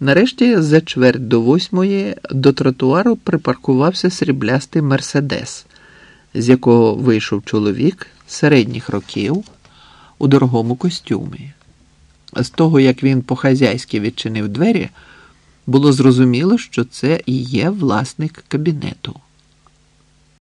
Нарешті, за чверть до восьмої, до тротуару припаркувався сріблястий мерседес, з якого вийшов чоловік середніх років у дорогому костюмі. З того, як він по-хазяйськи відчинив двері, було зрозуміло, що це і є власник кабінету.